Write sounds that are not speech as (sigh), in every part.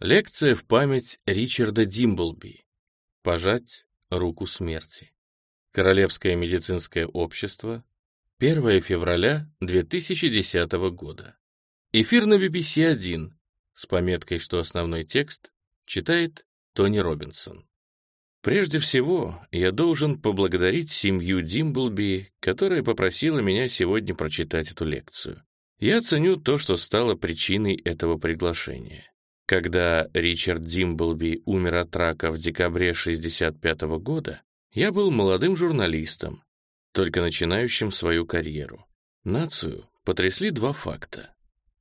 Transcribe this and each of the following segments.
Лекция в память Ричарда Димблби. Пожать руку смерти. Королевское медицинское общество. 1 февраля 2010 года. Эфир на BBC-1 с пометкой, что основной текст читает Тони Робинсон. Прежде всего, я должен поблагодарить семью Димблби, которая попросила меня сегодня прочитать эту лекцию. Я ценю то, что стало причиной этого приглашения. Когда Ричард Димблби умер от рака в декабре 1965 года, я был молодым журналистом, только начинающим свою карьеру. Нацию потрясли два факта.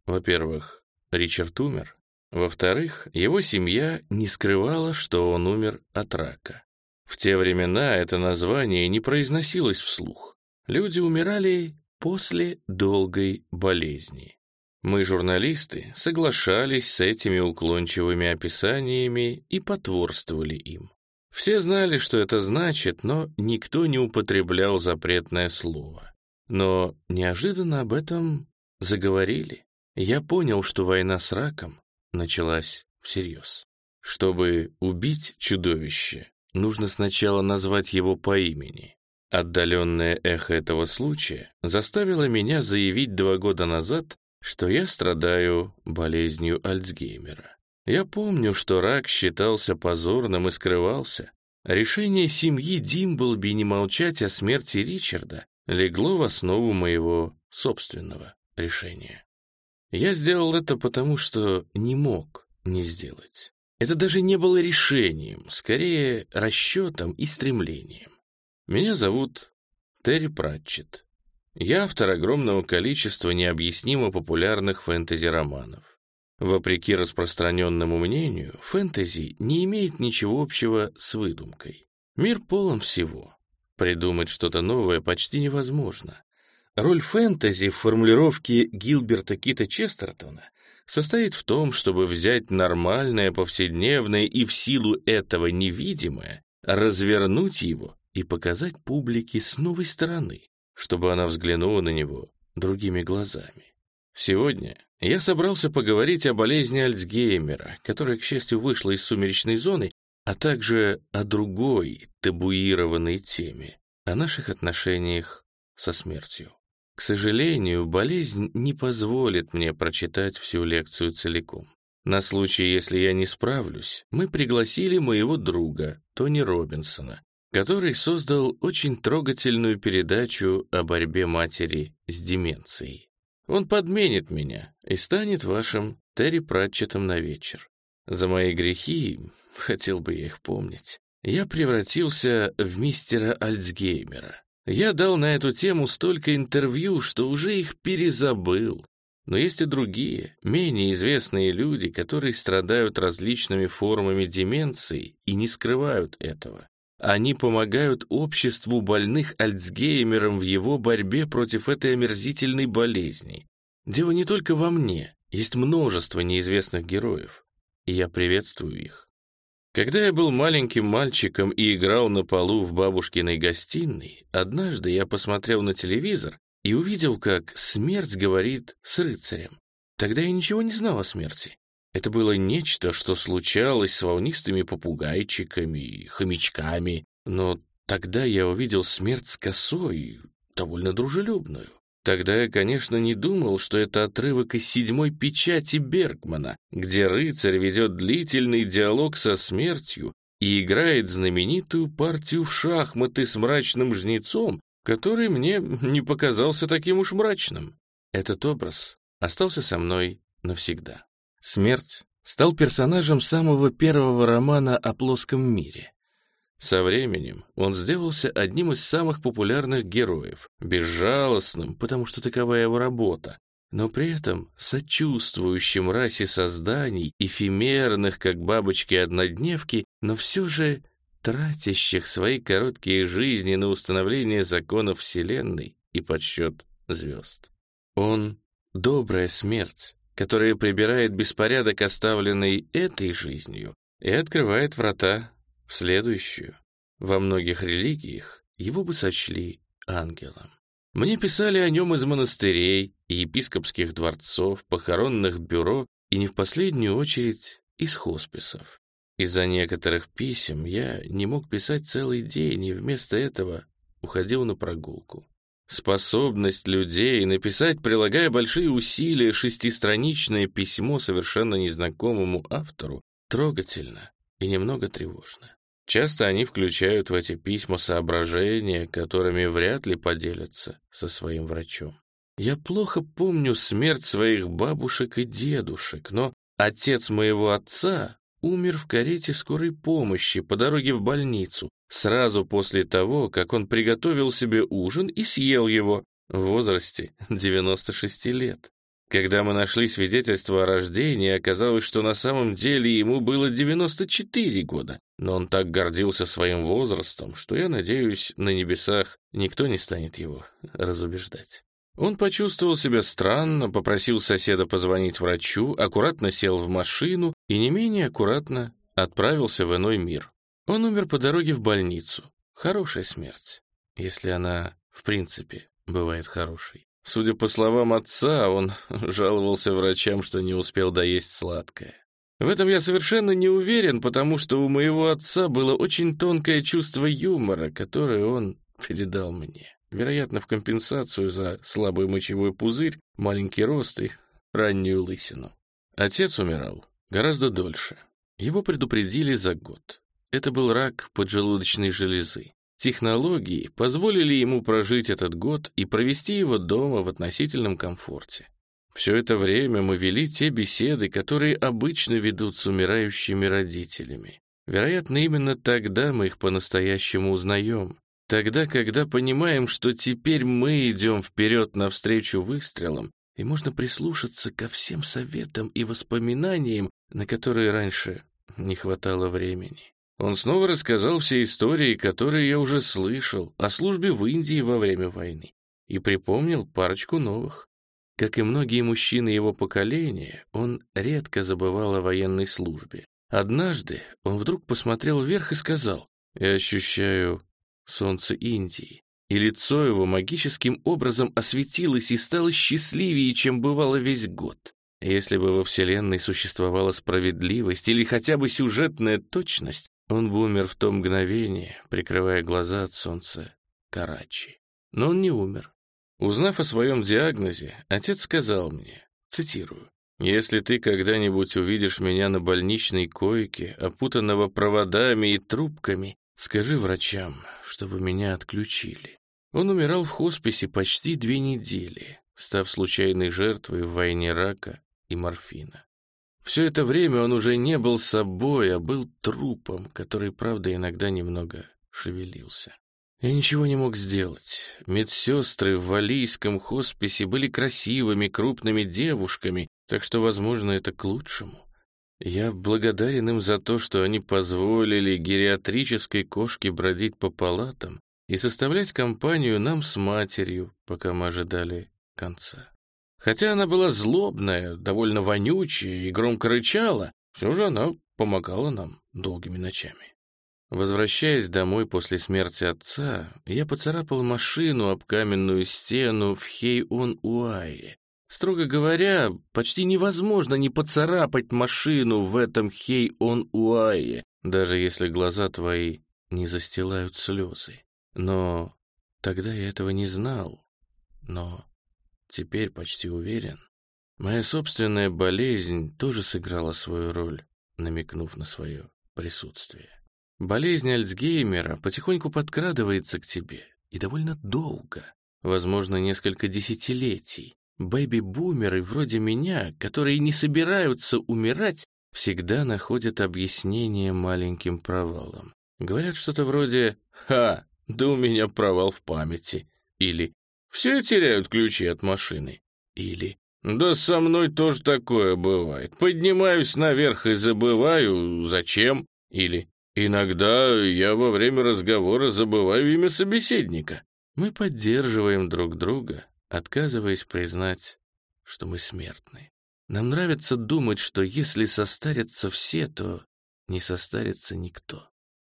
Во-первых, Ричард умер, во-вторых, его семья не скрывала, что он умер от рака. В те времена это название не произносилось вслух. Люди умирали после долгой болезни. Мы, журналисты, соглашались с этими уклончивыми описаниями и потворствовали им. Все знали, что это значит, но никто не употреблял запретное слово. Но неожиданно об этом заговорили. Я понял, что война с раком началась всерьез. Чтобы убить чудовище, нужно сначала назвать его по имени. Отдаленное эхо этого случая заставило меня заявить два года назад, что я страдаю болезнью Альцгеймера. Я помню, что рак считался позорным и скрывался. Решение семьи Димблби не молчать о смерти Ричарда легло в основу моего собственного решения. Я сделал это потому, что не мог не сделать. Это даже не было решением, скорее расчетом и стремлением. Меня зовут Терри Пратчетт. Я автор огромного количества необъяснимо популярных фэнтези-романов. Вопреки распространенному мнению, фэнтези не имеет ничего общего с выдумкой. Мир полон всего. Придумать что-то новое почти невозможно. Роль фэнтези в формулировке Гилберта Кита Честертона состоит в том, чтобы взять нормальное, повседневное и в силу этого невидимое, развернуть его и показать публике с новой стороны, чтобы она взглянула на него другими глазами. Сегодня я собрался поговорить о болезни Альцгеймера, которая, к счастью, вышла из сумеречной зоны, а также о другой табуированной теме, о наших отношениях со смертью. К сожалению, болезнь не позволит мне прочитать всю лекцию целиком. На случай, если я не справлюсь, мы пригласили моего друга, Тони Робинсона, который создал очень трогательную передачу о борьбе матери с деменцией. Он подменит меня и станет вашим Терри Пратчетом на вечер. За мои грехи, хотел бы я их помнить, я превратился в мистера Альцгеймера. Я дал на эту тему столько интервью, что уже их перезабыл. Но есть и другие, менее известные люди, которые страдают различными формами деменции и не скрывают этого. Они помогают обществу больных Альцгеймером в его борьбе против этой омерзительной болезни. Дело не только во мне, есть множество неизвестных героев, и я приветствую их. Когда я был маленьким мальчиком и играл на полу в бабушкиной гостиной, однажды я посмотрел на телевизор и увидел, как смерть говорит с рыцарем. Тогда я ничего не знал о смерти. Это было нечто, что случалось с волнистыми попугайчиками и хомячками, но тогда я увидел смерть с косой, довольно дружелюбную. Тогда я, конечно, не думал, что это отрывок из седьмой печати Бергмана, где рыцарь ведет длительный диалог со смертью и играет знаменитую партию в шахматы с мрачным жнецом, который мне не показался таким уж мрачным. Этот образ остался со мной навсегда. Смерть стал персонажем самого первого романа о плоском мире. Со временем он сделался одним из самых популярных героев, безжалостным, потому что такова его работа, но при этом сочувствующим расе созданий, эфемерных, как бабочки-однодневки, но все же тратящих свои короткие жизни на установление законов Вселенной и подсчет звезд. Он — добрая смерть, которая прибирает беспорядок, оставленный этой жизнью, и открывает врата в следующую. Во многих религиях его бы сочли ангелом. Мне писали о нем из монастырей и епископских дворцов, похоронных бюро и не в последнюю очередь из хосписов. Из-за некоторых писем я не мог писать целый день, и вместо этого уходил на прогулку. Способность людей написать, прилагая большие усилия, шестистраничное письмо совершенно незнакомому автору трогательно и немного тревожно. Часто они включают в эти письма соображения, которыми вряд ли поделятся со своим врачом. Я плохо помню смерть своих бабушек и дедушек, но отец моего отца умер в карете скорой помощи по дороге в больницу, сразу после того, как он приготовил себе ужин и съел его в возрасте (laughs) 96 лет. Когда мы нашли свидетельство о рождении, оказалось, что на самом деле ему было 94 года, но он так гордился своим возрастом, что, я надеюсь, на небесах никто не станет его (laughs) разубеждать. Он почувствовал себя странно, попросил соседа позвонить врачу, аккуратно сел в машину и не менее аккуратно отправился в иной мир. Он умер по дороге в больницу. Хорошая смерть, если она, в принципе, бывает хорошей. Судя по словам отца, он (laughs) жаловался врачам, что не успел доесть сладкое. В этом я совершенно не уверен, потому что у моего отца было очень тонкое чувство юмора, которое он передал мне. Вероятно, в компенсацию за слабый мочевой пузырь, маленький рост и раннюю лысину. Отец умирал гораздо дольше. Его предупредили за год. Это был рак поджелудочной железы. Технологии позволили ему прожить этот год и провести его дома в относительном комфорте. Все это время мы вели те беседы, которые обычно ведут с умирающими родителями. Вероятно, именно тогда мы их по-настоящему узнаем. Тогда, когда понимаем, что теперь мы идем вперед навстречу выстрелам, и можно прислушаться ко всем советам и воспоминаниям, на которые раньше не хватало времени. Он снова рассказал все истории, которые я уже слышал, о службе в Индии во время войны, и припомнил парочку новых. Как и многие мужчины его поколения, он редко забывал о военной службе. Однажды он вдруг посмотрел вверх и сказал, «Я ощущаю солнце Индии». И лицо его магическим образом осветилось и стало счастливее, чем бывало весь год. Если бы во Вселенной существовала справедливость или хотя бы сюжетная точность, он бы умер в то мгновение, прикрывая глаза от солнца Карачи. Но он не умер. Узнав о своем диагнозе, отец сказал мне, цитирую, «Если ты когда-нибудь увидишь меня на больничной койке, опутанного проводами и трубками, скажи врачам, чтобы меня отключили». Он умирал в хосписе почти две недели, став случайной жертвой в войне рака и морфина. Все это время он уже не был собой, а был трупом, который, правда, иногда немного шевелился. Я ничего не мог сделать. Медсестры в валийском хосписе были красивыми, крупными девушками, так что, возможно, это к лучшему. Я благодарен им за то, что они позволили гериатрической кошке бродить по палатам и составлять компанию нам с матерью, пока мы ожидали конца. Хотя она была злобная, довольно вонючая и громко рычала, все же она помогала нам долгими ночами. Возвращаясь домой после смерти отца, я поцарапал машину об каменную стену в Хей-он-Уае. Строго говоря, почти невозможно не поцарапать машину в этом Хей-он-Уае, даже если глаза твои не застилают слезы. Но тогда я этого не знал. Но теперь почти уверен. Моя собственная болезнь тоже сыграла свою роль, намекнув на свое присутствие. Болезнь Альцгеймера потихоньку подкрадывается к тебе, и довольно долго, возможно, несколько десятилетий. Бэби-бумеры вроде меня, которые не собираются умирать, всегда находят объяснение маленьким провалам. Говорят что-то вроде «Ха, да у меня провал в памяти» или все теряют ключи от машины. Или «Да со мной тоже такое бывает. Поднимаюсь наверх и забываю, зачем?» Или «Иногда я во время разговора забываю имя собеседника». Мы поддерживаем друг друга, отказываясь признать, что мы смертны. Нам нравится думать, что если состарятся все, то не состарится никто.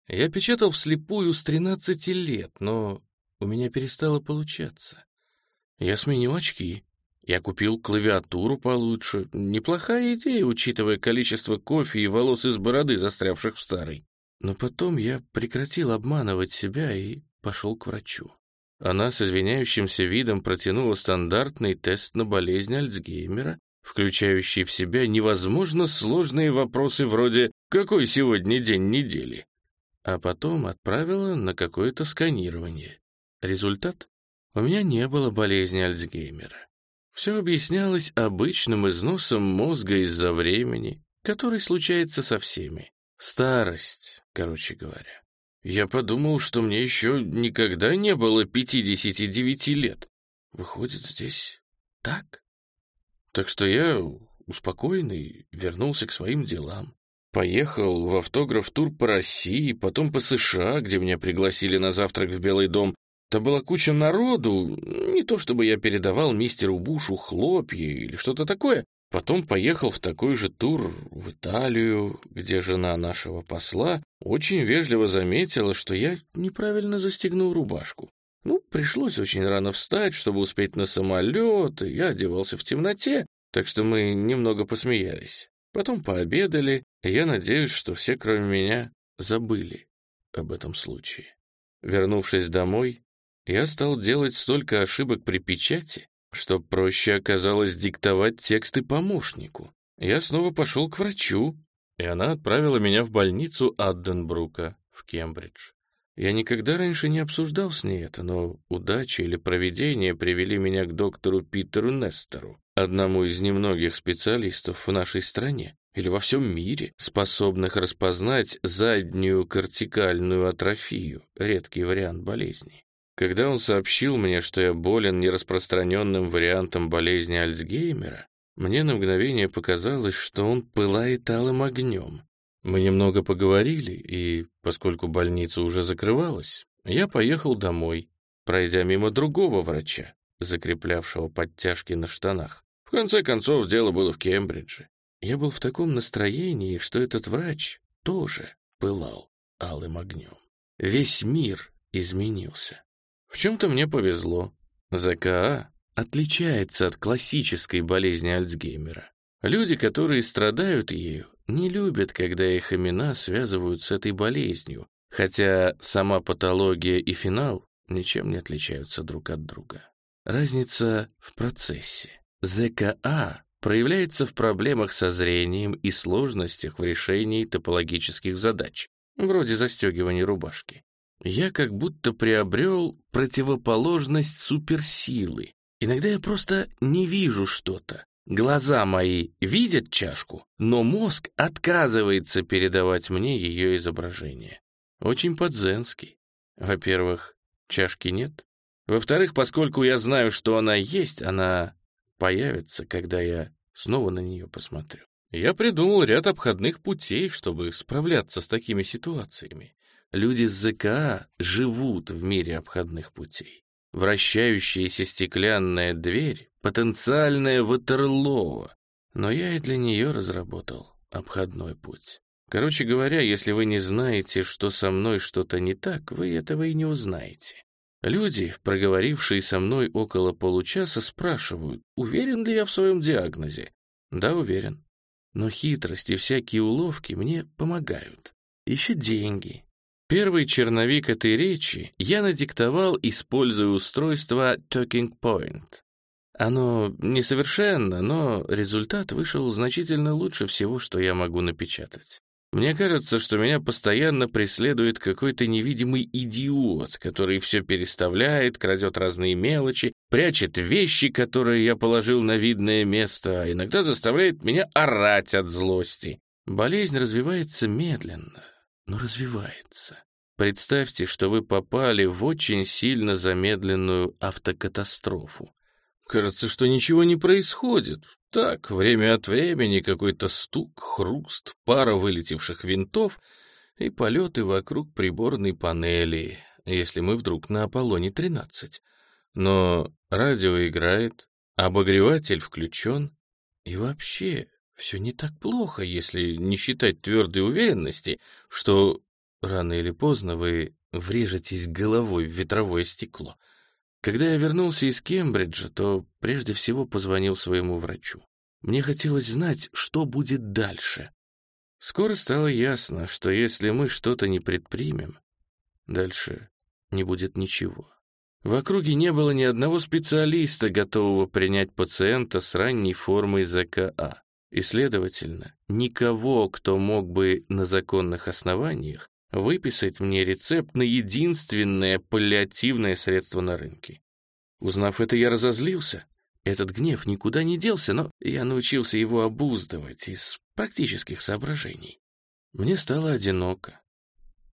Я печатал вслепую с 13 лет, но у меня перестало получаться. Я сменил очки, Я купил клавиатуру получше. Неплохая идея, учитывая количество кофе и волос из бороды, застрявших в старой. Но потом я прекратил обманывать себя и пошел к врачу. Она с извиняющимся видом протянула стандартный тест на болезнь Альцгеймера, включающий в себя невозможно сложные вопросы вроде «Какой сегодня день недели?», а потом отправила на какое-то сканирование. Результат? У меня не было болезни Альцгеймера. Все объяснялось обычным износом мозга из-за времени, который случается со всеми. Старость, короче говоря. Я подумал, что мне еще никогда не было 59 лет. Выходит, здесь так? Так что я, успокоенный, вернулся к своим делам. Поехал в автограф-тур по России, потом по США, где меня пригласили на завтрак в Белый дом. Это была куча народу, не то чтобы я передавал мистеру Бушу хлопья или что-то такое. Потом поехал в такой же тур в Италию, где жена нашего посла очень вежливо заметила, что я неправильно застегнул рубашку. Ну, пришлось очень рано встать, чтобы успеть на самолет, и я одевался в темноте, так что мы немного посмеялись. Потом пообедали, и я надеюсь, что все, кроме меня, забыли об этом случае. Вернувшись домой, я стал делать столько ошибок при печати, что проще оказалось диктовать тексты помощнику. Я снова пошел к врачу, и она отправила меня в больницу Адденбрука в Кембридж. Я никогда раньше не обсуждал с ней это, но удача или проведение привели меня к доктору Питеру Нестеру, одному из немногих специалистов в нашей стране или во всем мире, способных распознать заднюю кортикальную атрофию, редкий вариант болезни. Когда он сообщил мне, что я болен нераспространенным вариантом болезни Альцгеймера, мне на мгновение показалось, что он пылает алым огнем. Мы немного поговорили, и, поскольку больница уже закрывалась, я поехал домой, пройдя мимо другого врача, закреплявшего подтяжки на штанах. В конце концов, дело было в Кембридже. Я был в таком настроении, что этот врач тоже пылал алым огнем. Весь мир изменился. В чем-то мне повезло. ЗКА отличается от классической болезни Альцгеймера. Люди, которые страдают ею, не любят, когда их имена связывают с этой болезнью, хотя сама патология и финал ничем не отличаются друг от друга. Разница в процессе. ЗКА проявляется в проблемах со зрением и сложностях в решении топологических задач, вроде застегивания рубашки. Я как будто приобрел противоположность суперсилы. Иногда я просто не вижу что-то, Глаза мои видят чашку, но мозг отказывается передавать мне ее изображение. Очень подзенский. Во-первых, чашки нет. Во-вторых, поскольку я знаю, что она есть, она появится, когда я снова на нее посмотрю. Я придумал ряд обходных путей, чтобы справляться с такими ситуациями. Люди с ЗКА живут в мире обходных путей. Вращающаяся стеклянная дверь потенциальное Ватерлоо, но я и для нее разработал обходной путь. Короче говоря, если вы не знаете, что со мной что-то не так, вы этого и не узнаете. Люди, проговорившие со мной около получаса, спрашивают, уверен ли я в своем диагнозе. Да, уверен. Но хитрость и всякие уловки мне помогают. Еще деньги. Первый черновик этой речи я надиктовал, используя устройство Talking Point. Оно несовершенно, но результат вышел значительно лучше всего, что я могу напечатать. Мне кажется, что меня постоянно преследует какой-то невидимый идиот, который все переставляет, крадет разные мелочи, прячет вещи, которые я положил на видное место, а иногда заставляет меня орать от злости. Болезнь развивается медленно, но развивается. Представьте, что вы попали в очень сильно замедленную автокатастрофу. Кажется, что ничего не происходит. Так, время от времени какой-то стук, хруст, пара вылетевших винтов и полеты вокруг приборной панели, если мы вдруг на Аполлоне-13. Но радио играет, обогреватель включен, и вообще все не так плохо, если не считать твердой уверенности, что рано или поздно вы врежетесь головой в ветровое стекло. Когда я вернулся из Кембриджа, то прежде всего позвонил своему врачу. Мне хотелось знать, что будет дальше. Скоро стало ясно, что если мы что-то не предпримем, дальше не будет ничего. В округе не было ни одного специалиста, готового принять пациента с ранней формой ЗКА. И, следовательно, никого, кто мог бы на законных основаниях выписать мне рецепт на единственное паллиативное средство на рынке. Узнав это, я разозлился. Этот гнев никуда не делся, но я научился его обуздывать из практических соображений. Мне стало одиноко.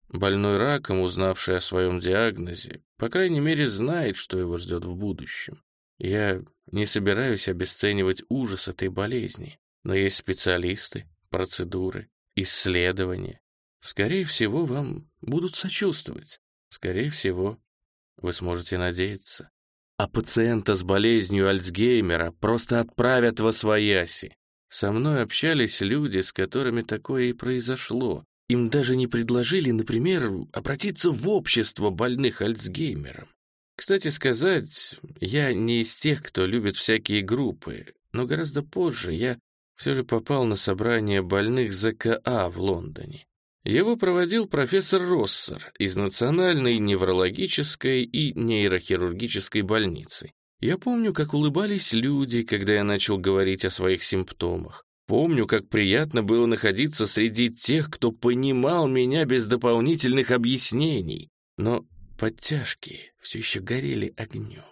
Больной раком, узнавший о своем диагнозе, по крайней мере, знает, что его ждет в будущем. Я не собираюсь обесценивать ужас этой болезни, но есть специалисты, процедуры, исследования. Скорее всего, вам будут сочувствовать. Скорее всего, вы сможете надеяться. А пациента с болезнью Альцгеймера просто отправят во свояси. Со мной общались люди, с которыми такое и произошло, им даже не предложили, например, обратиться в общество больных Альцгеймером. Кстати сказать, я не из тех, кто любит всякие группы, но гораздо позже я все же попал на собрание больных ЗКА в Лондоне. Его проводил профессор Россер из Национальной неврологической и нейрохирургической больницы. Я помню, как улыбались люди, когда я начал говорить о своих симптомах. Помню, как приятно было находиться среди тех, кто понимал меня без дополнительных объяснений. Но подтяжки все еще горели огнем.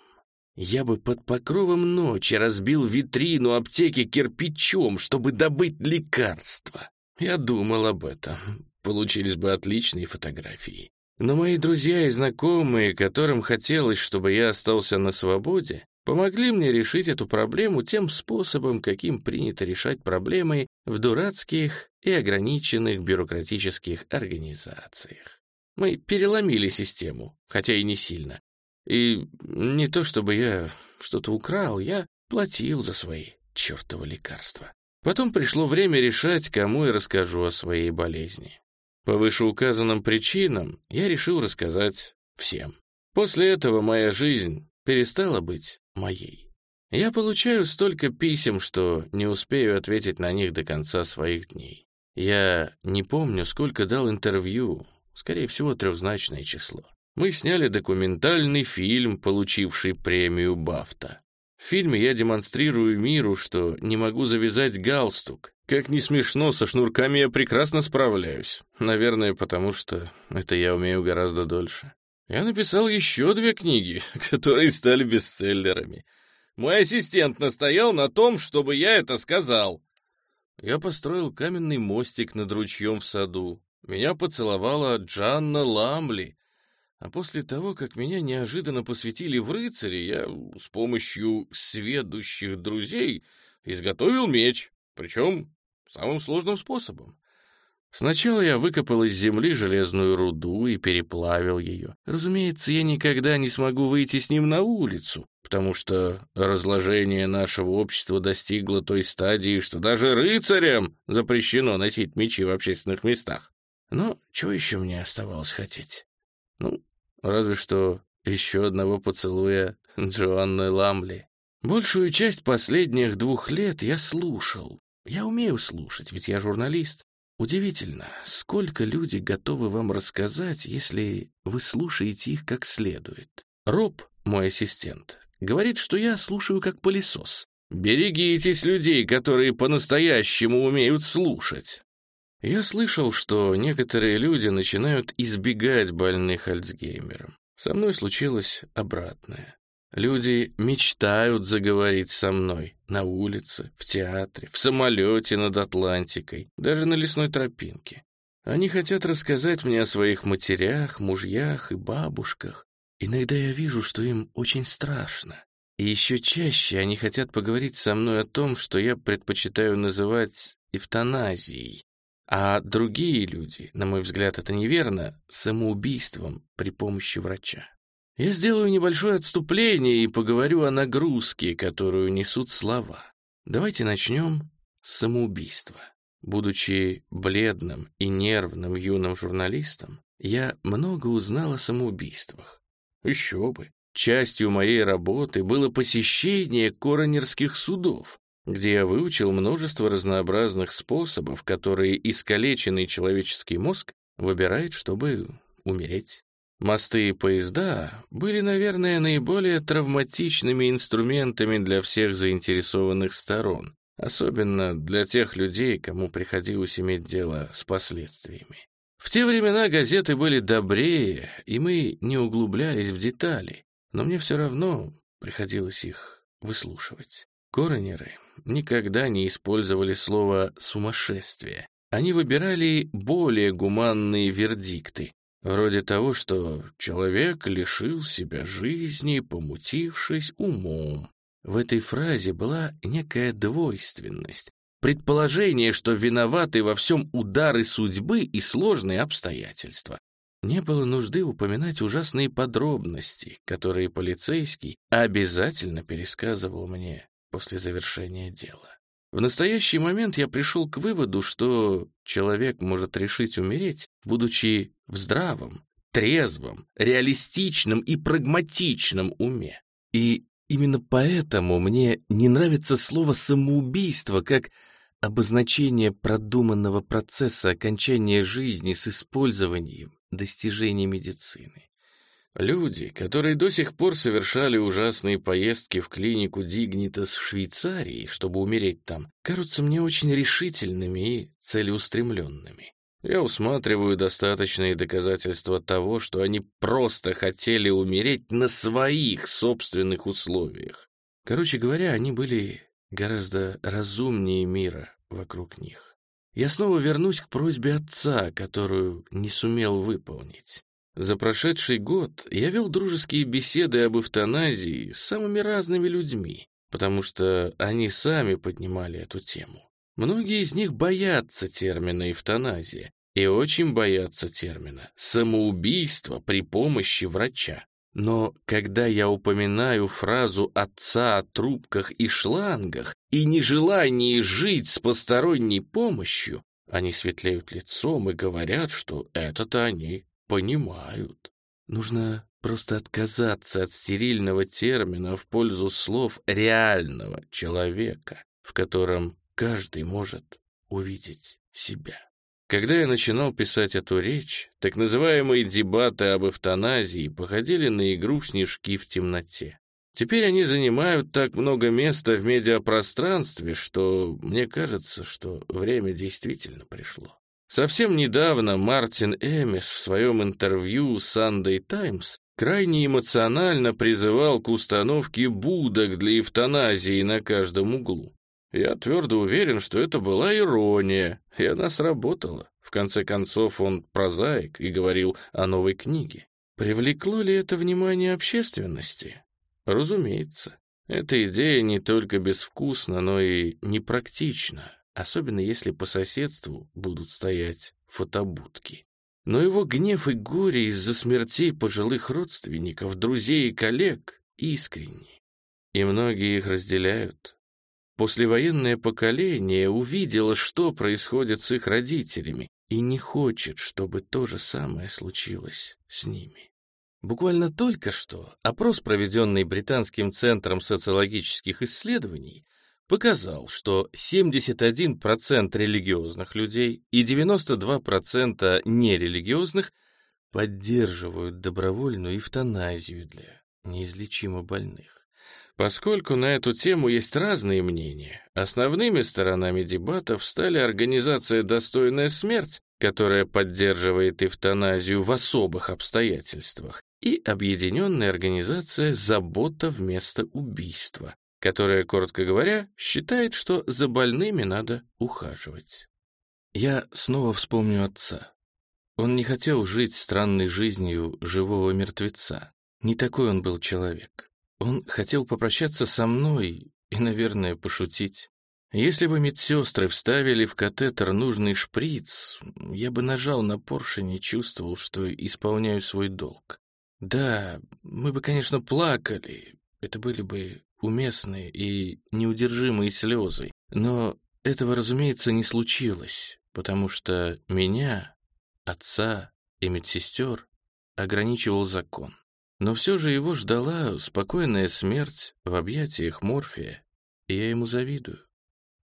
Я бы под покровом ночи разбил витрину аптеки кирпичом, чтобы добыть лекарства. Я думал об этом. Получились бы отличные фотографии. Но мои друзья и знакомые, которым хотелось, чтобы я остался на свободе, помогли мне решить эту проблему тем способом, каким принято решать проблемы в дурацких и ограниченных бюрократических организациях. Мы переломили систему, хотя и не сильно. И не то чтобы я что-то украл, я платил за свои чертовы лекарства. Потом пришло время решать, кому я расскажу о своей болезни. По вышеуказанным причинам я решил рассказать всем. После этого моя жизнь перестала быть моей. Я получаю столько писем, что не успею ответить на них до конца своих дней. Я не помню, сколько дал интервью, скорее всего, трехзначное число. Мы сняли документальный фильм, получивший премию Бафта. В фильме я демонстрирую миру, что не могу завязать галстук. Как не смешно, со шнурками я прекрасно справляюсь. Наверное, потому что это я умею гораздо дольше. Я написал еще две книги, (laughs) которые стали бестселлерами. Мой ассистент настоял на том, чтобы я это сказал. Я построил каменный мостик над ручьем в саду. Меня поцеловала Джанна Ламли. А после того, как меня неожиданно посвятили в рыцари, я с помощью сведущих друзей изготовил меч, причем самым сложным способом. Сначала я выкопал из земли железную руду и переплавил ее. Разумеется, я никогда не смогу выйти с ним на улицу, потому что разложение нашего общества достигло той стадии, что даже рыцарям запрещено носить мечи в общественных местах. Но чего еще мне оставалось хотеть? Ну, разве что еще одного поцелуя Джоанны Ламли. Большую часть последних двух лет я слушал. Я умею слушать, ведь я журналист. Удивительно, сколько люди готовы вам рассказать, если вы слушаете их как следует. Роб, мой ассистент, говорит, что я слушаю как пылесос. Берегитесь людей, которые по-настоящему умеют слушать. Я слышал, что некоторые люди начинают избегать больных Альцгеймером. Со мной случилось обратное. Люди мечтают заговорить со мной на улице, в театре, в самолете над Атлантикой, даже на лесной тропинке. Они хотят рассказать мне о своих матерях, мужьях и бабушках. Иногда я вижу, что им очень страшно. И еще чаще они хотят поговорить со мной о том, что я предпочитаю называть эвтаназией. А другие люди, на мой взгляд, это неверно, самоубийством при помощи врача. Я сделаю небольшое отступление и поговорю о нагрузке, которую несут слова. Давайте начнем с самоубийства. Будучи бледным и нервным юным журналистом, я много узнал о самоубийствах. Еще бы. частью моей работы было посещение коронерских судов, где я выучил множество разнообразных способов, которые искалеченный человеческий мозг выбирает, чтобы умереть. Мосты и поезда были, наверное, наиболее травматичными инструментами для всех заинтересованных сторон, особенно для тех людей, кому приходилось иметь дело с последствиями. В те времена газеты были добрее, и мы не углублялись в детали, но мне все равно приходилось их выслушивать. Коронеры никогда не использовали слово «сумасшествие». Они выбирали более гуманные вердикты, вроде того, что человек лишил себя жизни, помутившись умом. В этой фразе была некая двойственность, предположение, что виноваты во всем удары судьбы и сложные обстоятельства. Не было нужды упоминать ужасные подробности, которые полицейский обязательно пересказывал мне после завершения дела. В настоящий момент я пришел к выводу, что человек может решить умереть, будучи в здравом, трезвом, реалистичном и прагматичном уме. И именно поэтому мне не нравится слово «самоубийство» как обозначение продуманного процесса окончания жизни с использованием достижений медицины. Люди, которые до сих пор совершали ужасные поездки в клинику Дигнитас в Швейцарии, чтобы умереть там, кажутся мне очень решительными и целеустремленными. Я усматриваю достаточные доказательства того, что они просто хотели умереть на своих собственных условиях. Короче говоря, они были гораздо разумнее мира вокруг них. Я снова вернусь к просьбе отца, которую не сумел выполнить. За прошедший год я вел дружеские беседы об эвтаназии с самыми разными людьми, потому что они сами поднимали эту тему. Многие из них боятся термина эвтаназия и очень боятся термина самоубийство при помощи врача. Но когда я упоминаю фразу отца о трубках и шлангах и нежелании жить с посторонней помощью, они светлеют лицом и говорят, что это-то они понимают. Нужно просто отказаться от стерильного термина в пользу слов реального человека, в котором каждый может увидеть себя. Когда я начинал писать эту речь, так называемые дебаты об эвтаназии походили на игру в снежки в темноте. Теперь они занимают так много места в медиапространстве, что мне кажется, что время действительно пришло. Совсем недавно Мартин Эмис в своем интервью Sunday Times крайне эмоционально призывал к установке будок для эвтаназии на каждом углу. Я твердо уверен, что это была ирония, и она сработала. В конце концов, он прозаик и говорил о новой книге. Привлекло ли это внимание общественности? Разумеется. Эта идея не только безвкусна, но и непрактична, особенно если по соседству будут стоять фотобудки. Но его гнев и горе из-за смертей пожилых родственников, друзей и коллег искренни. И многие их разделяют, Послевоенное поколение увидело, что происходит с их родителями, и не хочет, чтобы то же самое случилось с ними. Буквально только что опрос, проведенный Британским центром социологических исследований, показал, что 71% религиозных людей и 92% нерелигиозных поддерживают добровольную эвтаназию для неизлечимо больных. Поскольку на эту тему есть разные мнения, основными сторонами дебатов стали организация «Достойная смерть», которая поддерживает эвтаназию в особых обстоятельствах, и объединенная организация «Забота вместо убийства», которая, коротко говоря, считает, что за больными надо ухаживать. Я снова вспомню отца. Он не хотел жить странной жизнью живого мертвеца. Не такой он был человек. Он хотел попрощаться со мной и, наверное, пошутить. Если бы медсестры вставили в катетер нужный шприц, я бы нажал на поршень и чувствовал, что исполняю свой долг. Да, мы бы, конечно, плакали, это были бы уместные и неудержимые слезы, но этого, разумеется, не случилось, потому что меня, отца и медсестер ограничивал закон. Но все же его ждала спокойная смерть в объятиях Морфия, и я ему завидую.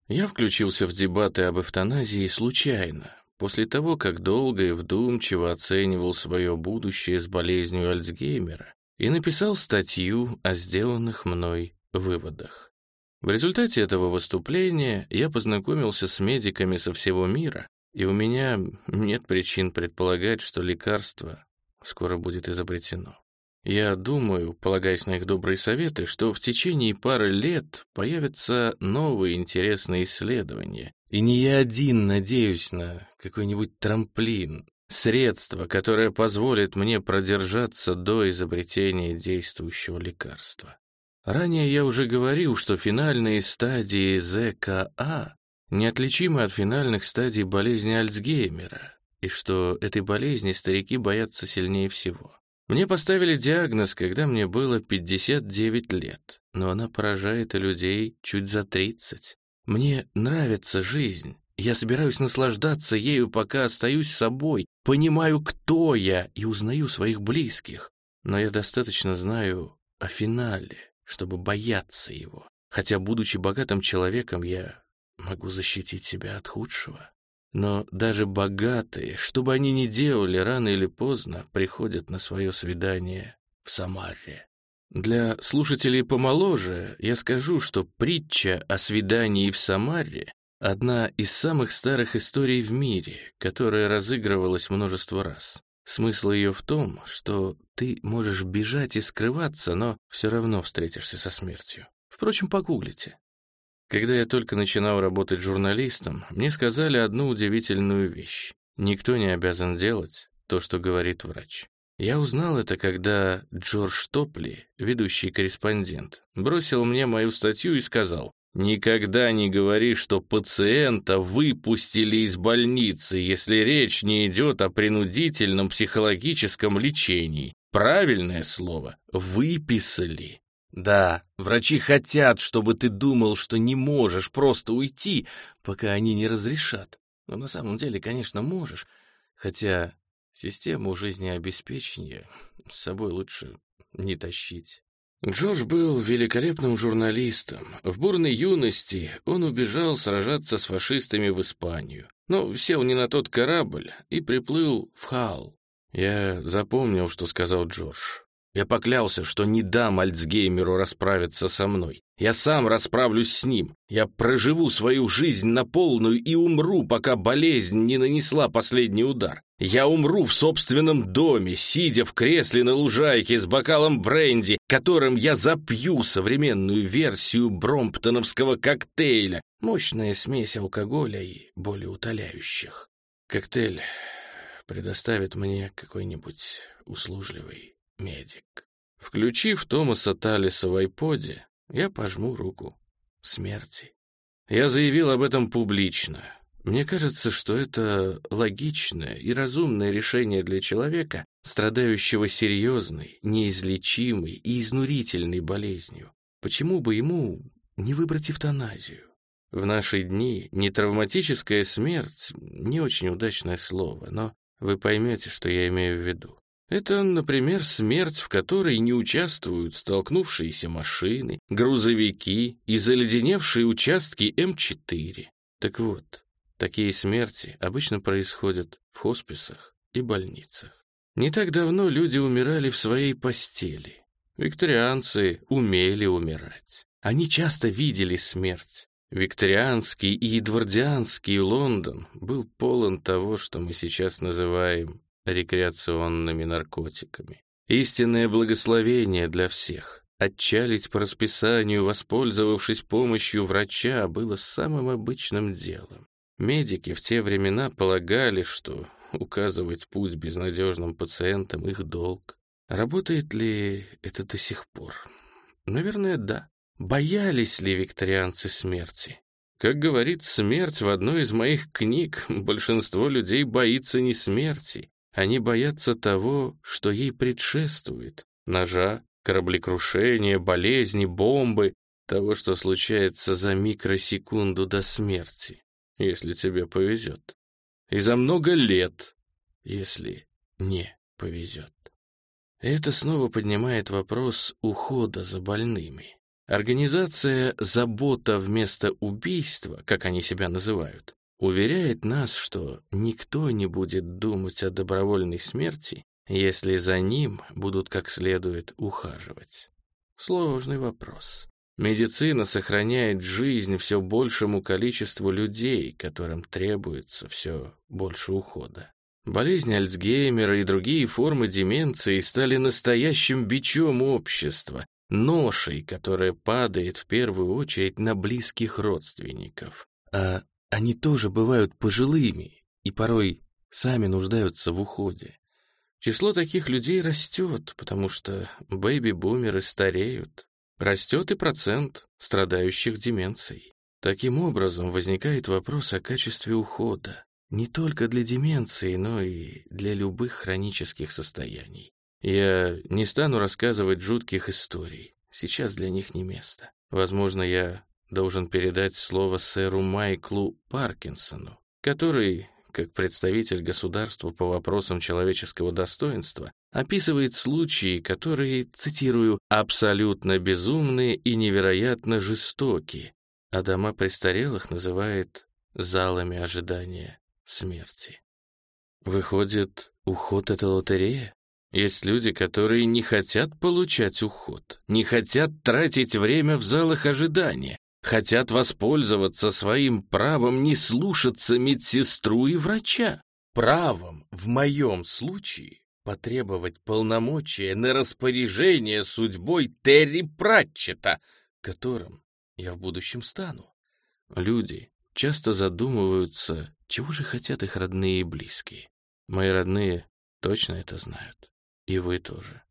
Я включился в дебаты об эвтаназии случайно, после того, как долго и вдумчиво оценивал свое будущее с болезнью Альцгеймера и написал статью о сделанных мной выводах. В результате этого выступления я познакомился с медиками со всего мира, и у меня нет причин предполагать, что лекарство скоро будет изобретено. Я думаю, полагаясь на их добрые советы, что в течение пары лет появятся новые интересные исследования. И не я один надеюсь на какой-нибудь трамплин, средство, которое позволит мне продержаться до изобретения действующего лекарства. Ранее я уже говорил, что финальные стадии ЗКА неотличимы от финальных стадий болезни Альцгеймера, и что этой болезни старики боятся сильнее всего. Мне поставили диагноз, когда мне было 59 лет, но она поражает и людей чуть за 30. Мне нравится жизнь. Я собираюсь наслаждаться ею, пока остаюсь собой, понимаю, кто я, и узнаю своих близких. Но я достаточно знаю о финале, чтобы бояться его. Хотя, будучи богатым человеком, я могу защитить себя от худшего. Но даже богатые, что бы они ни делали, рано или поздно приходят на свое свидание в Самаре. Для слушателей помоложе я скажу, что притча о свидании в Самаре — одна из самых старых историй в мире, которая разыгрывалась множество раз. Смысл ее в том, что ты можешь бежать и скрываться, но все равно встретишься со смертью. Впрочем, погуглите. Когда я только начинал работать журналистом, мне сказали одну удивительную вещь. Никто не обязан делать то, что говорит врач. Я узнал это, когда Джордж Топли, ведущий корреспондент, бросил мне мою статью и сказал, «Никогда не говори, что пациента выпустили из больницы, если речь не идет о принудительном психологическом лечении. Правильное слово — выписали». Да, врачи хотят, чтобы ты думал, что не можешь просто уйти, пока они не разрешат. Но на самом деле, конечно, можешь. Хотя систему жизнеобеспечения с собой лучше не тащить. Джордж был великолепным журналистом. В бурной юности он убежал сражаться с фашистами в Испанию, но сел не на тот корабль и приплыл в Хал. Я запомнил, что сказал Джордж. Я поклялся, что не дам Альцгеймеру расправиться со мной. Я сам расправлюсь с ним. Я проживу свою жизнь на полную и умру, пока болезнь не нанесла последний удар. Я умру в собственном доме, сидя в кресле на лужайке с бокалом бренди, которым я запью современную версию бромптоновского коктейля. Мощная смесь алкоголя и болеутоляющих. Коктейль предоставит мне какой-нибудь услужливый медик. Включив Томаса Талиса в айподе, я пожму руку смерти. Я заявил об этом публично. Мне кажется, что это логичное и разумное решение для человека, страдающего серьезной, неизлечимой и изнурительной болезнью. Почему бы ему не выбрать эвтаназию? В наши дни нетравматическая смерть — не очень удачное слово, но вы поймете, что я имею в виду. Это, например, смерть, в которой не участвуют столкнувшиеся машины, грузовики и заледеневшие участки М4. Так вот, такие смерти обычно происходят в хосписах и больницах. Не так давно люди умирали в своей постели. Викторианцы умели умирать. Они часто видели смерть. Викторианский и эдвардианский Лондон был полон того, что мы сейчас называем рекреационными наркотиками. Истинное благословение для всех. Отчалить по расписанию, воспользовавшись помощью врача, было самым обычным делом. Медики в те времена полагали, что указывать путь безнадежным пациентам — их долг. Работает ли это до сих пор? Наверное, да. Боялись ли викторианцы смерти? Как говорит смерть в одной из моих книг, большинство людей боится не смерти, они боятся того, что ей предшествует. Ножа, кораблекрушения, болезни, бомбы, того, что случается за микросекунду до смерти, если тебе повезет. И за много лет, если не повезет. Это снова поднимает вопрос ухода за больными. Организация «Забота вместо убийства», как они себя называют, уверяет нас, что никто не будет думать о добровольной смерти, если за ним будут как следует ухаживать. Сложный вопрос. Медицина сохраняет жизнь все большему количеству людей, которым требуется все больше ухода. Болезнь Альцгеймера и другие формы деменции стали настоящим бичом общества, ношей, которая падает в первую очередь на близких родственников. А они тоже бывают пожилыми и порой сами нуждаются в уходе. Число таких людей растет, потому что бэйби-бумеры стареют, Растет и процент страдающих деменцией. Таким образом, возникает вопрос о качестве ухода не только для деменции, но и для любых хронических состояний. Я не стану рассказывать жутких историй, сейчас для них не место. Возможно, я должен передать слово сэру Майклу Паркинсону, который как представитель государства по вопросам человеческого достоинства, описывает случаи, которые, цитирую, «абсолютно безумные и невероятно жестокие», а дома престарелых называет «залами ожидания смерти». Выходит, уход — это лотерея? Есть люди, которые не хотят получать уход, не хотят тратить время в залах ожидания, хотят воспользоваться своим правом не слушаться медсестру и врача. Правом, в моем случае, потребовать полномочия на распоряжение судьбой Терри Пратчета, которым я в будущем стану. Люди часто задумываются, чего же хотят их родные и близкие. Мои родные точно это знают. И вы тоже.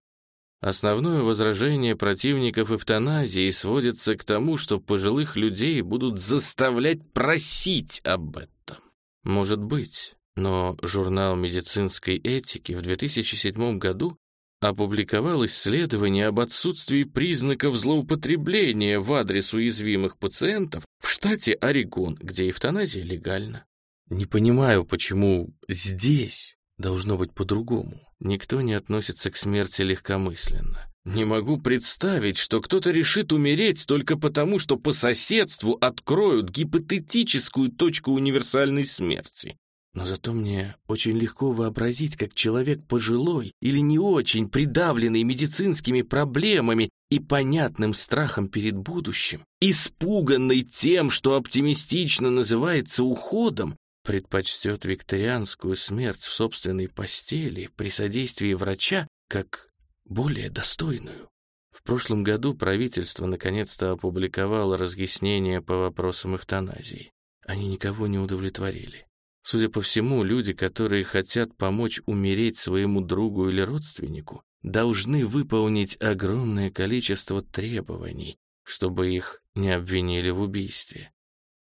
Основное возражение противников эвтаназии сводится к тому, что пожилых людей будут заставлять просить об этом. Может быть, но журнал медицинской этики в 2007 году опубликовал исследование об отсутствии признаков злоупотребления в адрес уязвимых пациентов в штате Орегон, где эвтаназия легальна. Не понимаю, почему здесь должно быть по-другому. Никто не относится к смерти легкомысленно. Не могу представить, что кто-то решит умереть только потому, что по соседству откроют гипотетическую точку универсальной смерти. Но зато мне очень легко вообразить, как человек пожилой или не очень придавленный медицинскими проблемами и понятным страхом перед будущим, испуганный тем, что оптимистично называется уходом, предпочтет викторианскую смерть в собственной постели при содействии врача как более достойную. В прошлом году правительство наконец-то опубликовало разъяснения по вопросам эвтаназии. Они никого не удовлетворили. Судя по всему, люди, которые хотят помочь умереть своему другу или родственнику, должны выполнить огромное количество требований, чтобы их не обвинили в убийстве.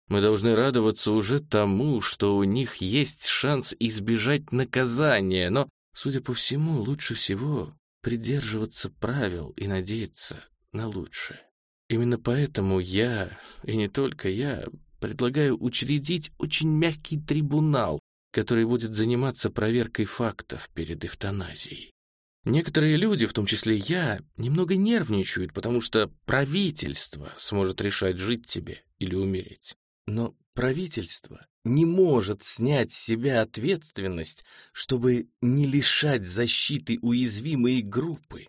Мы должны радоваться уже тому, что у них есть шанс избежать наказания, но, судя по всему, лучше всего придерживаться правил и надеяться на лучшее. Именно поэтому я, и не только я, предлагаю учредить очень мягкий трибунал, который будет заниматься проверкой фактов перед эвтаназией. Некоторые люди, в том числе я, немного нервничают, потому что правительство сможет решать, жить тебе или умереть. Но правительство не может снять с себя ответственность, чтобы не лишать защиты уязвимые группы.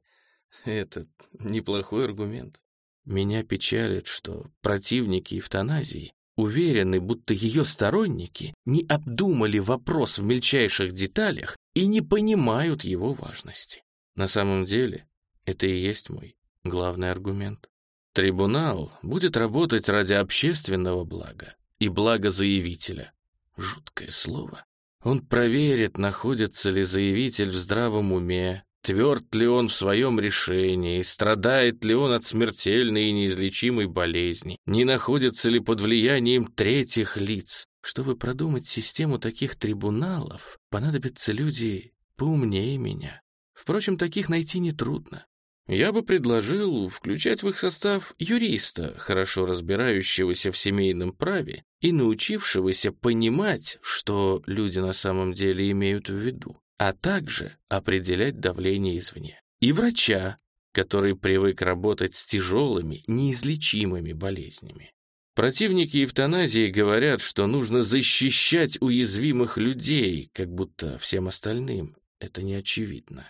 Это неплохой аргумент. Меня печалит, что противники эвтаназии уверены, будто ее сторонники не обдумали вопрос в мельчайших деталях и не понимают его важности. На самом деле, это и есть мой главный аргумент. Трибунал будет работать ради общественного блага и блага заявителя. Жуткое слово. Он проверит, находится ли заявитель в здравом уме, тверд ли он в своем решении, страдает ли он от смертельной и неизлечимой болезни, не находится ли под влиянием третьих лиц. Чтобы продумать систему таких трибуналов, понадобятся люди поумнее меня. Впрочем, таких найти нетрудно. Я бы предложил включать в их состав юриста, хорошо разбирающегося в семейном праве и научившегося понимать, что люди на самом деле имеют в виду, а также определять давление извне. и врача, который привык работать с тяжелыми, неизлечимыми болезнями. Противники эвтаназии говорят, что нужно защищать уязвимых людей, как будто всем остальным это не очевидно.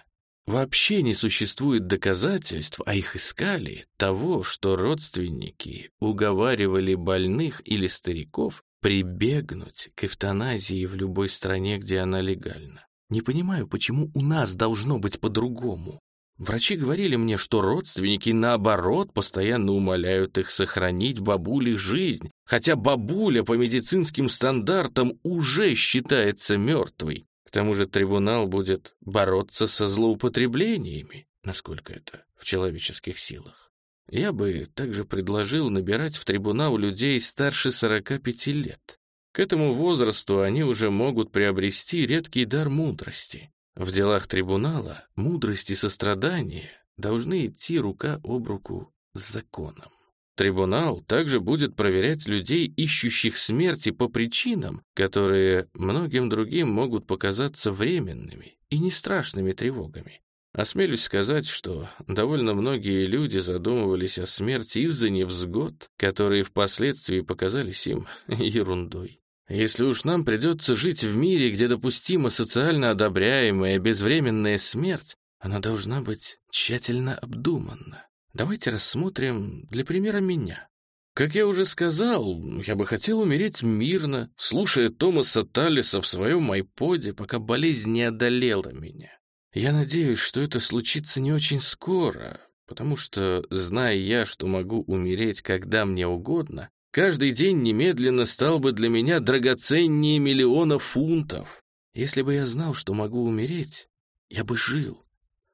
Вообще не существует доказательств, а их искали, того, что родственники уговаривали больных или стариков прибегнуть к эвтаназии в любой стране, где она легальна. Не понимаю, почему у нас должно быть по-другому. Врачи говорили мне, что родственники, наоборот, постоянно умоляют их сохранить бабуле жизнь, хотя бабуля по медицинским стандартам уже считается мертвой. К тому же трибунал будет бороться со злоупотреблениями, насколько это в человеческих силах. Я бы также предложил набирать в трибунал людей старше 45 лет. К этому возрасту они уже могут приобрести редкий дар мудрости. В делах трибунала мудрость и сострадание должны идти рука об руку с законом. Трибунал также будет проверять людей, ищущих смерти по причинам, которые многим другим могут показаться временными и не страшными тревогами. Осмелюсь сказать, что довольно многие люди задумывались о смерти из-за невзгод, которые впоследствии показались им (laughs) ерундой. Если уж нам придется жить в мире, где допустима социально одобряемая безвременная смерть, она должна быть тщательно обдуманна. Давайте рассмотрим для примера меня. Как я уже сказал, я бы хотел умереть мирно, слушая Томаса Таллиса в своем айподе, пока болезнь не одолела меня. Я надеюсь, что это случится не очень скоро, потому что, зная я, что могу умереть, когда мне угодно, каждый день немедленно стал бы для меня драгоценнее миллиона фунтов. Если бы я знал, что могу умереть, я бы жил.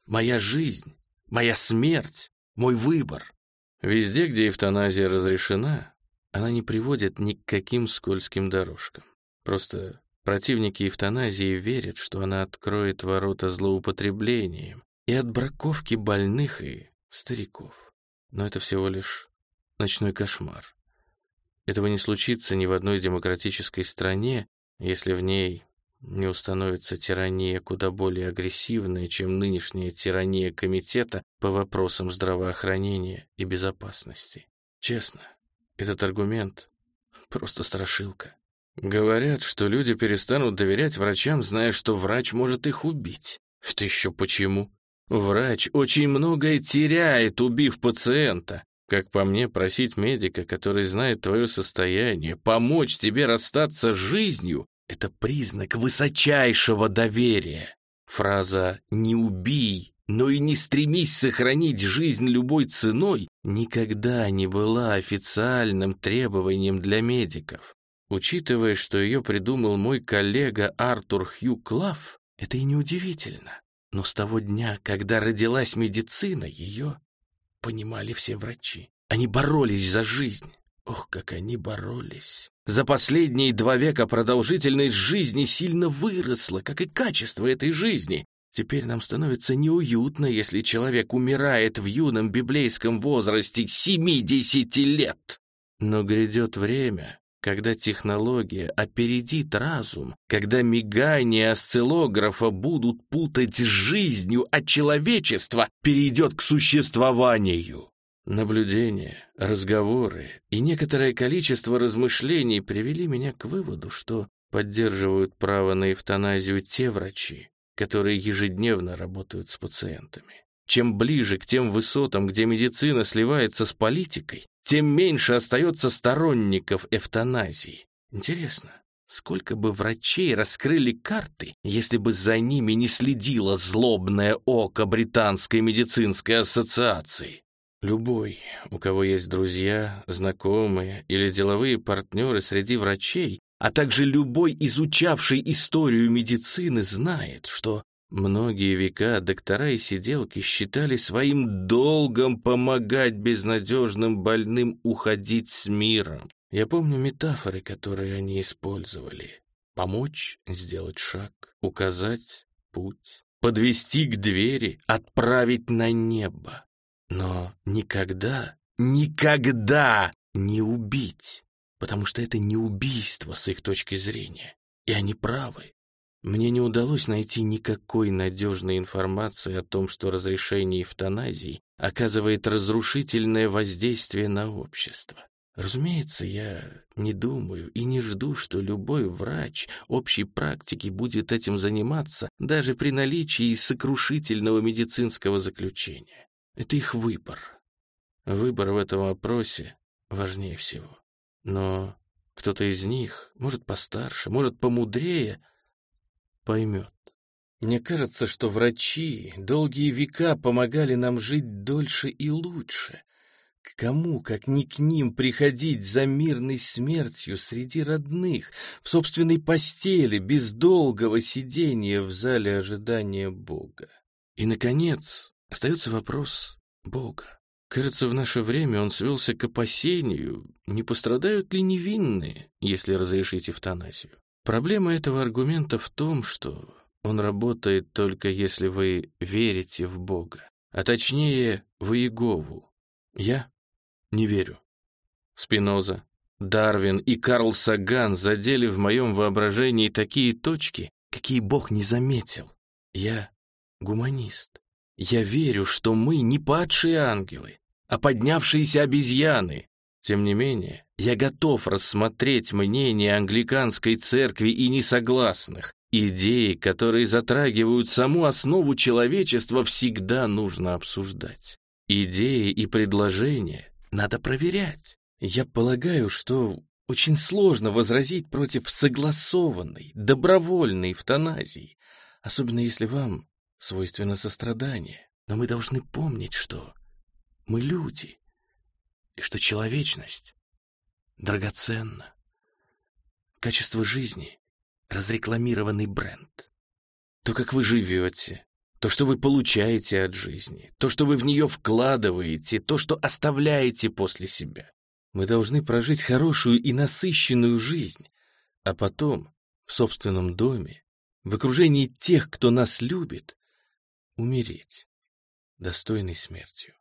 Моя жизнь, моя смерть мой выбор. Везде, где эвтаназия разрешена, она не приводит ни к каким скользким дорожкам. Просто противники эвтаназии верят, что она откроет ворота злоупотреблением и отбраковки больных и стариков. Но это всего лишь ночной кошмар. Этого не случится ни в одной демократической стране, если в ней не установится тирания куда более агрессивная, чем нынешняя тирания комитета по вопросам здравоохранения и безопасности. Честно, этот аргумент просто страшилка. Говорят, что люди перестанут доверять врачам, зная, что врач может их убить. Это еще почему? Врач очень многое теряет, убив пациента. Как по мне, просить медика, который знает твое состояние, помочь тебе расстаться с жизнью, это признак высочайшего доверия. Фраза «не убий, но и не стремись сохранить жизнь любой ценой» никогда не была официальным требованием для медиков. Учитывая, что ее придумал мой коллега Артур Хью Клафф, это и неудивительно. Но с того дня, когда родилась медицина, ее понимали все врачи. Они боролись за жизнь. Ох, как они боролись. За последние два века продолжительность жизни сильно выросла, как и качество этой жизни. Теперь нам становится неуютно, если человек умирает в юном библейском возрасте 70 лет. Но грядет время, когда технология опередит разум, когда мигания осциллографа будут путать с жизнью, а человечество перейдет к существованию. Наблюдения, разговоры и некоторое количество размышлений привели меня к выводу, что поддерживают право на эвтаназию те врачи, которые ежедневно работают с пациентами. Чем ближе к тем высотам, где медицина сливается с политикой, тем меньше остается сторонников эвтаназии. Интересно, сколько бы врачей раскрыли карты, если бы за ними не следило злобное око Британской медицинской ассоциации? Любой, у кого есть друзья, знакомые или деловые партнеры среди врачей, а также любой, изучавший историю медицины, знает, что многие века доктора и сиделки считали своим долгом помогать безнадежным больным уходить с миром. Я помню метафоры, которые они использовали. Помочь сделать шаг, указать путь, подвести к двери, отправить на небо. Но никогда, никогда не убить, потому что это не убийство с их точки зрения, и они правы. Мне не удалось найти никакой надежной информации о том, что разрешение эвтаназии оказывает разрушительное воздействие на общество. Разумеется, я не думаю и не жду, что любой врач общей практики будет этим заниматься даже при наличии сокрушительного медицинского заключения. Это их выбор. Выбор в этом вопросе важнее всего. Но кто-то из них, может постарше, может помудрее, поймет. Мне кажется, что врачи долгие века помогали нам жить дольше и лучше. К кому, как не к ним, приходить за мирной смертью среди родных, в собственной постели, без долгого сидения в зале ожидания Бога? И, наконец, остается вопрос Бога. Кажется, в наше время он свелся к опасению, не пострадают ли невинные, если разрешить эвтаназию. Проблема этого аргумента в том, что он работает только если вы верите в Бога, а точнее в Иегову. Я не верю. Спиноза, Дарвин и Карл Саган задели в моем воображении такие точки, какие Бог не заметил. Я гуманист. Я верю, что мы не падшие ангелы, а поднявшиеся обезьяны. Тем не менее, я готов рассмотреть мнение англиканской церкви и несогласных. Идеи, которые затрагивают саму основу человечества, всегда нужно обсуждать. Идеи и предложения надо проверять. Я полагаю, что очень сложно возразить против согласованной, добровольной эвтаназии, особенно если вам свойственно сострадание. Но мы должны помнить, что мы люди, и что человечность драгоценна. Качество жизни — разрекламированный бренд. То, как вы живете, то, что вы получаете от жизни, то, что вы в нее вкладываете, то, что оставляете после себя. Мы должны прожить хорошую и насыщенную жизнь, а потом в собственном доме, в окружении тех, кто нас любит, умереть достойной смертью.